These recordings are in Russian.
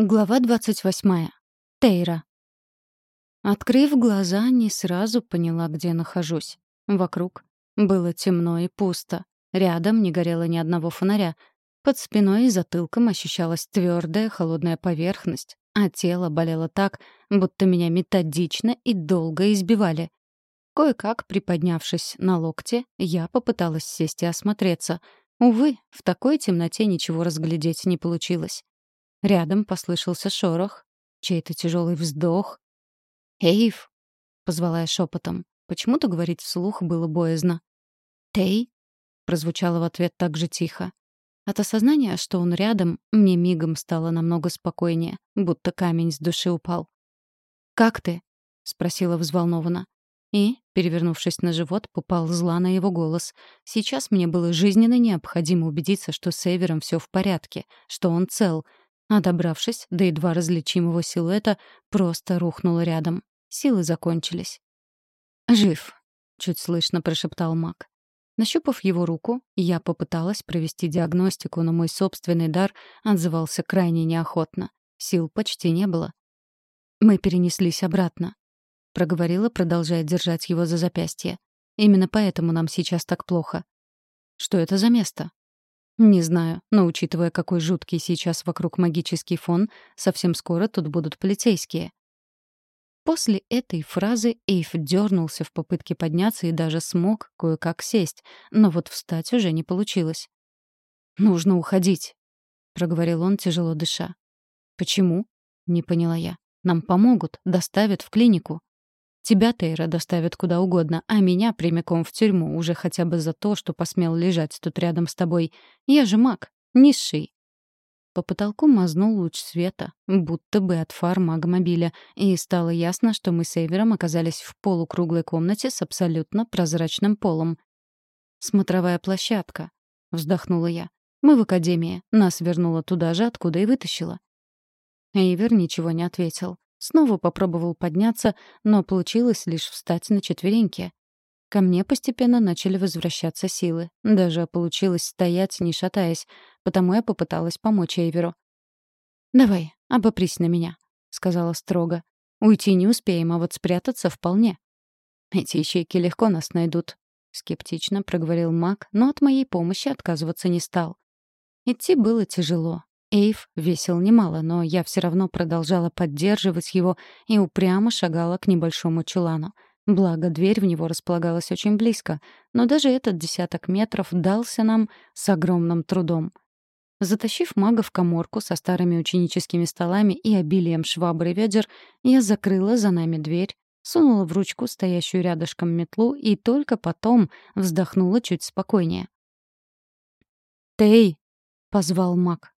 Глава 28. Тейра. Открыв глаза, не сразу поняла, где нахожусь. Вокруг было темно и пусто. Рядом не горело ни одного фонаря. Под спиной и затылком ощущалась твердая, холодная поверхность, а тело болело так, будто меня методично и долго избивали. Кое-как, приподнявшись на локте, я попыталась сесть и осмотреться. Увы, в такой темноте ничего разглядеть не получилось. Рядом послышался шорох, чей-то тяжелый вздох. «Эйв!» — позвала я шепотом. Почему-то говорить вслух было боязно. «Тей?» — прозвучало в ответ так же тихо. От осознания, что он рядом, мне мигом стало намного спокойнее, будто камень с души упал. «Как ты?» — спросила взволнованно. И, перевернувшись на живот, поползла на его голос. Сейчас мне было жизненно необходимо убедиться, что с Эвером все в порядке, что он цел — а добравшись до едва различимого силуэта, просто рухнула рядом. Силы закончились. «Жив», — чуть слышно прошептал маг. Нащупав его руку, я попыталась провести диагностику, но мой собственный дар отзывался крайне неохотно. Сил почти не было. «Мы перенеслись обратно», — проговорила, продолжая держать его за запястье. «Именно поэтому нам сейчас так плохо». «Что это за место?» Не знаю, но учитывая, какой жуткий сейчас вокруг магический фон, совсем скоро тут будут полицейские. После этой фразы Эйф дернулся в попытке подняться и даже смог кое-как сесть, но вот встать уже не получилось. «Нужно уходить», — проговорил он, тяжело дыша. «Почему?» — не поняла я. «Нам помогут, доставят в клинику». Тебя, Тейра, доставят куда угодно, а меня прямиком в тюрьму, уже хотя бы за то, что посмел лежать тут рядом с тобой. Я же маг, низший». По потолку мазнул луч света, будто бы от фар магомобиля, и стало ясно, что мы с Эйвером оказались в полукруглой комнате с абсолютно прозрачным полом. «Смотровая площадка», — вздохнула я. «Мы в академии. Нас вернуло туда же, откуда и вытащила». Эйвер ничего не ответил. Снова попробовал подняться, но получилось лишь встать на четвереньки. Ко мне постепенно начали возвращаться силы. Даже получилось стоять, не шатаясь, потому я попыталась помочь Эйверу. «Давай, обопрись на меня», — сказала строго. «Уйти не успеем, а вот спрятаться вполне». «Эти ищейки легко нас найдут», — скептично проговорил маг, но от моей помощи отказываться не стал. Идти было тяжело. Эйв весил немало, но я все равно продолжала поддерживать его и упрямо шагала к небольшому чулану. Благо, дверь в него располагалась очень близко, но даже этот десяток метров дался нам с огромным трудом. Затащив мага в коморку со старыми ученическими столами и обилием швабр и ведер, я закрыла за нами дверь, сунула в ручку стоящую рядышком метлу и только потом вздохнула чуть спокойнее. «Тей!» — позвал маг.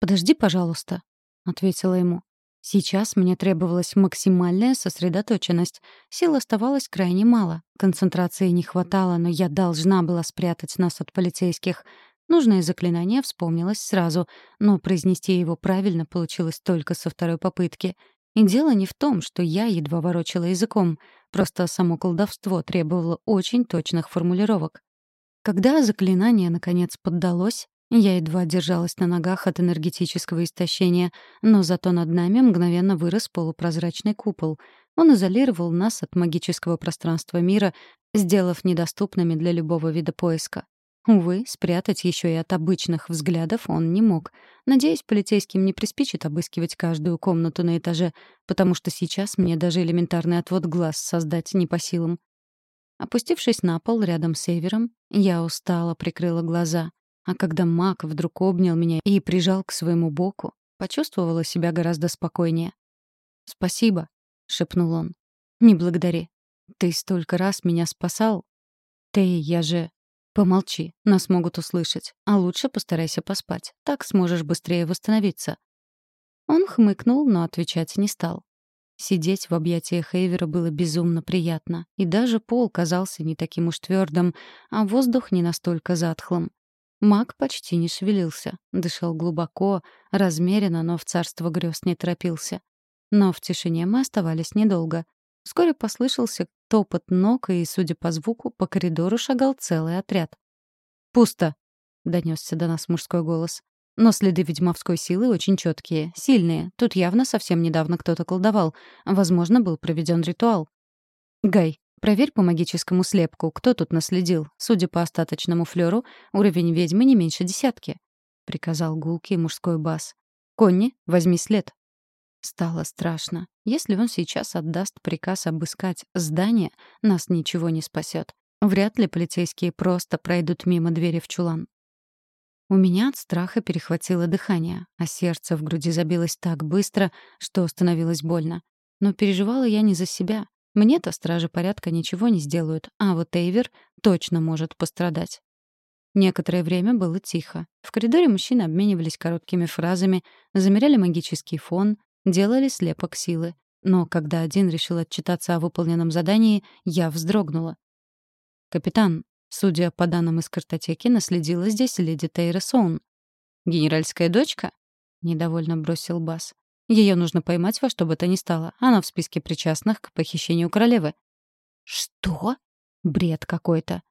«Подожди, пожалуйста», — ответила ему. Сейчас мне требовалась максимальная сосредоточенность. Сил оставалось крайне мало. Концентрации не хватало, но я должна была спрятать нас от полицейских. Нужное заклинание вспомнилось сразу, но произнести его правильно получилось только со второй попытки. И дело не в том, что я едва ворочала языком, просто само колдовство требовало очень точных формулировок. Когда заклинание наконец поддалось, я едва держалась на ногах от энергетического истощения, но зато над нами мгновенно вырос полупрозрачный купол. Он изолировал нас от магического пространства мира, сделав недоступными для любого вида поиска. Увы, спрятать еще и от обычных взглядов он не мог. Надеюсь, полицейским не приспичит обыскивать каждую комнату на этаже, потому что сейчас мне даже элементарный отвод глаз создать не по силам. Опустившись на пол рядом с Эвером, я устало прикрыла глаза. А когда маг вдруг обнял меня и прижал к своему боку, почувствовала себя гораздо спокойнее. «Спасибо», — шепнул он. «Не благодари. Ты столько раз меня спасал. Ты, я же...» «Помолчи, нас могут услышать. А лучше постарайся поспать. Так сможешь быстрее восстановиться». Он хмыкнул, но отвечать не стал. Сидеть в объятиях Эйвера было безумно приятно, и даже пол казался не таким уж твердым, а воздух не настолько затхлым. Маг почти не шевелился, дышал глубоко, размеренно, но в царство грез не торопился. Но в тишине мы оставались недолго. Вскоре послышался топот ног, и, судя по звуку, по коридору шагал целый отряд. «Пусто!» — донесся до нас мужской голос. Но следы ведьмовской силы очень четкие, сильные. Тут явно совсем недавно кто-то колдовал. Возможно, был проведен ритуал. Гай, проверь по магическому слепку, кто тут наследил. Судя по остаточному флеру, уровень ведьмы не меньше десятки. Приказал гулкий мужской бас. Конни, возьми след. Стало страшно. Если он сейчас отдаст приказ обыскать здание, нас ничего не спасет. Вряд ли полицейские просто пройдут мимо двери в чулан. У меня от страха перехватило дыхание, а сердце в груди забилось так быстро, что становилось больно. Но переживала я не за себя. Мне-то стражи порядка ничего не сделают, а вот Эйвер точно может пострадать. Некоторое время было тихо. В коридоре мужчины обменивались короткими фразами, замеряли магический фон, делали слепок силы. Но когда один решил отчитаться о выполненном задании, я вздрогнула. «Капитан, судя по данным из картотеки, наследила здесь леди Тейра Соун». «Генеральская дочка?» — недовольно бросил Бас. Ее нужно поймать во что бы то ни стало. Она в списке причастных к похищению королевы». «Что?» Бред какой-то.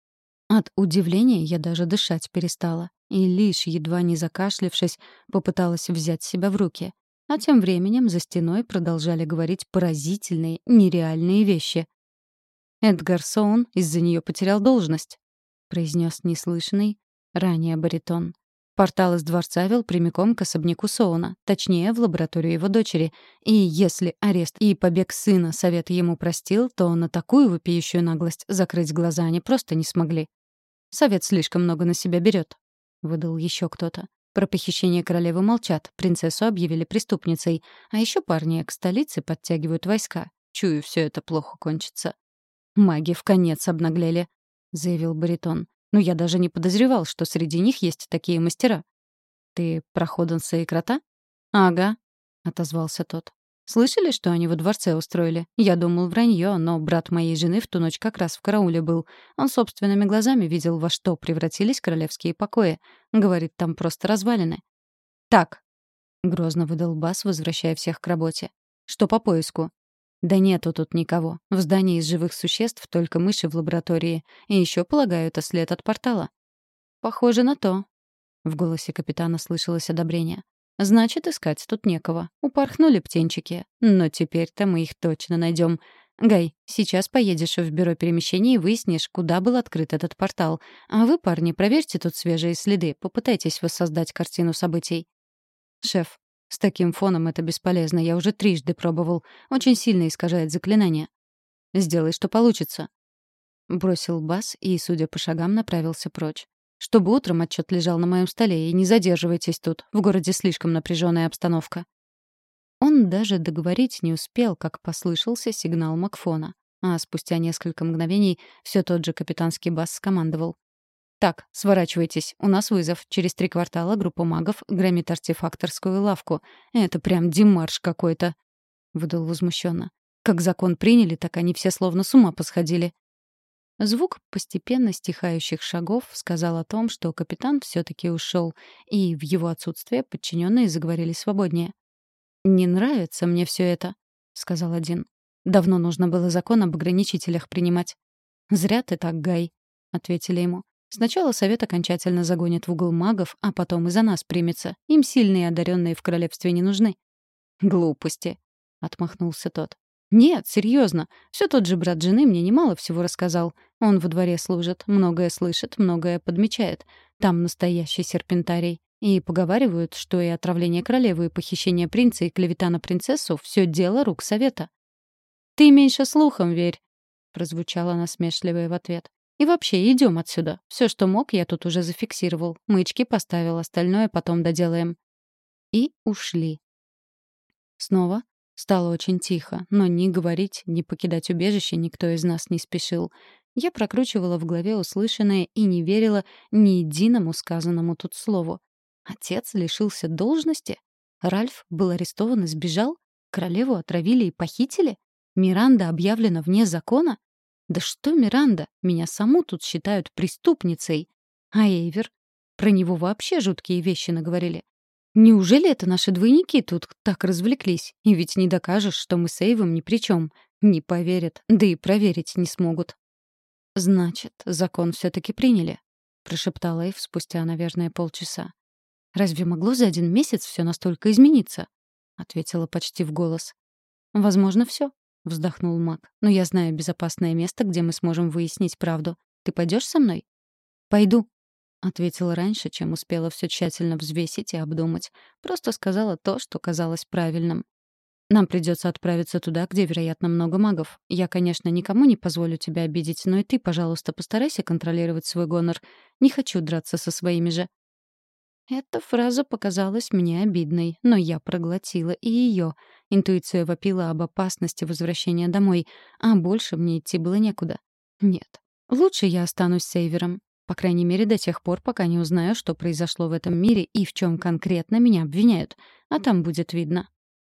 От удивления я даже дышать перестала. И лишь, едва не закашлявшись, попыталась взять себя в руки. А тем временем за стеной продолжали говорить поразительные, нереальные вещи. «Эдгар Соун из-за нее потерял должность», — произнес неслышный ранее баритон. Портал из дворца вел прямиком к особняку Соуна, точнее, в лабораторию его дочери. И если арест и побег сына совет ему простил, то на такую вопиющую наглость закрыть глаза они просто не смогли. «Совет слишком много на себя берет», — выдал еще кто-то. Про похищение королевы молчат, принцессу объявили преступницей, а еще парни к столице подтягивают войска. Чую, все это плохо кончится. «Маги в конец обнаглели», — заявил баритон. «Но я даже не подозревал, что среди них есть такие мастера». «Ты про и Крота?» «Ага», — отозвался тот. Слышали, что они во дворце устроили? Я думал вранье, но брат моей жены в ту ночь как раз в карауле был. Он собственными глазами видел, во что превратились королевские покои. Говорит, там просто развалины. «Так», — грозно выдал Бас, возвращая всех к работе. «Что по поиску?» «Да нету тут никого. В здании из живых существ только мыши в лаборатории. И еще, полагаю, это след от портала». «Похоже на то». В голосе капитана слышалось одобрение. Значит, искать тут некого. Упорхнули птенчики. Но теперь-то мы их точно найдем. Гай, сейчас поедешь в бюро перемещений и выяснишь, куда был открыт этот портал. А вы, парни, проверьте тут свежие следы, попытайтесь воссоздать картину событий. Шеф, с таким фоном это бесполезно, я уже трижды пробовал. Очень сильно искажает заклинание. Сделай, что получится. Бросил бас и, судя по шагам, направился прочь. Чтобы утром отчет лежал на моем столе, и не задерживайтесь тут. В городе слишком напряженная обстановка». Он даже договорить не успел, как послышался сигнал Макфона. А спустя несколько мгновений все тот же капитанский бас скомандовал. «Так, сворачивайтесь. У нас вызов. Через три квартала группа магов громит артефакторскую лавку. Это прям демарш какой-то», — выдал возмущенно. «Как закон приняли, так они все словно с ума посходили. Звук постепенно стихающих шагов сказал о том, что капитан все-таки ушел, и в его отсутствие подчиненные заговорили свободнее. «Не нравится мне все это», — сказал один. «Давно нужно было закон об ограничителях принимать». «Зря ты так, Гай», — ответили ему. «Сначала совет окончательно загонит в угол магов, а потом и за нас примется. Им сильные одаренные в королевстве не нужны». «Глупости», — отмахнулся тот. «Нет, серьезно. Все тот же брат жены мне немало всего рассказал. Он во дворе служит, многое слышит, многое подмечает. Там настоящий серпентарий. И поговаривают, что и отравление королевы, и похищение принца, и клевета на принцессу — все дело рук совета». «Ты меньше слухом верь», — прозвучало насмешливое в ответ. «И вообще, идем отсюда. Все, что мог, я тут уже зафиксировал. Мычки поставил, остальное потом доделаем». И ушли. Снова Стало очень тихо, но ни говорить, ни покидать убежище никто из нас не спешил. Я прокручивала в голове услышанное и не верила ни единому сказанному тут слову. Отец лишился должности? Ральф был арестован и сбежал? Королеву отравили и похитили? Миранда объявлена вне закона? Да что Миранда? Меня саму тут считают преступницей. А Эйвер? Про него вообще жуткие вещи наговорили. Неужели это наши двойники тут так развлеклись? И ведь не докажешь, что мы с Эйвом ни при чем. Не поверят, да и проверить не смогут. «Значит, закон все таки приняли», — прошептала Эйв спустя, наверное, полчаса. Разве могло за один месяц все настолько измениться? Ответила почти в голос. Возможно, все, вздохнул Мак. Но я знаю безопасное место, где мы сможем выяснить правду. Ты пойдешь со мной? Пойду, ответила раньше, чем успела все тщательно взвесить и обдумать. Просто сказала то, что казалось правильным. Нам придется отправиться туда, где, вероятно, много магов. Я, конечно, никому не позволю тебя обидеть, но и ты, пожалуйста, постарайся контролировать свой гонор. Не хочу драться со своими же. Эта фраза показалась мне обидной, но я проглотила и ее. Интуиция вопила об опасности возвращения домой, а больше мне идти было некуда. Нет. Лучше я останусь с Эйвером. По крайней мере, до тех пор, пока не узнаю, что произошло в этом мире и в чем конкретно меня обвиняют. А там будет видно.